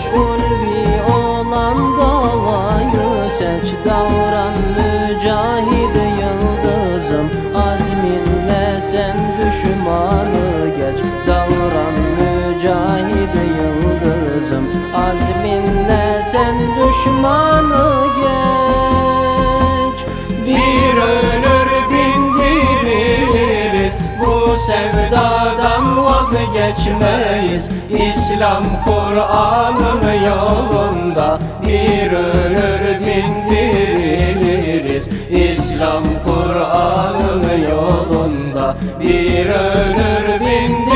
genç ulvi olan davayı seç. Davran mücahid yıldızım. Azminle sen düşmanı geç. Davran mücahid yıldızım. Azminle sen düşmanı geç. Bir ölür bindiririz Bu sevdadan vazgeçmeyiz İslam Kur'an'ın yolunda Bir ölür bindiriliriz. İslam Kur'an'ın yolunda Bir ölür bindiriliriz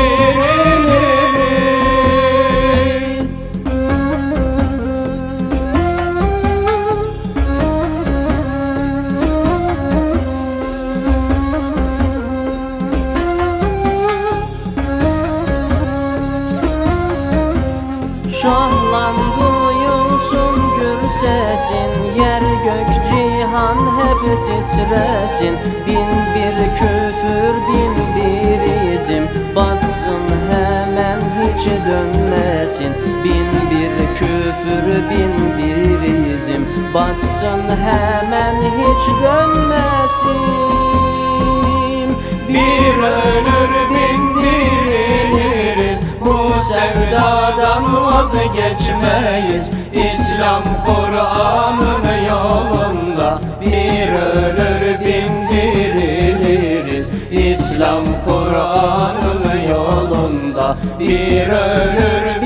sesin Yer gök cihan hep titresin. Bin bir küfür bin bir izim Batsın hemen hiç dönmesin. Bin bir küfür bin bir izim Batsın hemen hiç dönmesin. Bir ölür bin sevdadan vazgeçmeyiz. İslam Kur'an'ın yolunda Bir ölür bin diriliriz. İslam Kur'an'ın yolunda Bir ölür bin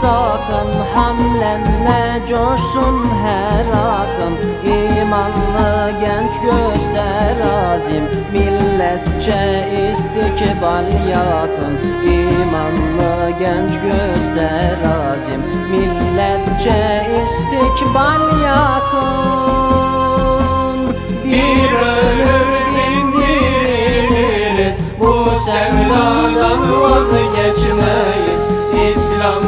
sakın Hamlenle coşsun her akın İmanlı genç göster azim Milletçe istikbal yakın. İmanlı genç göster azim Milletçe istikbal yakın. Bir ölür bindiriliriz Bu sevdadan vazgeçmeyiz. İslam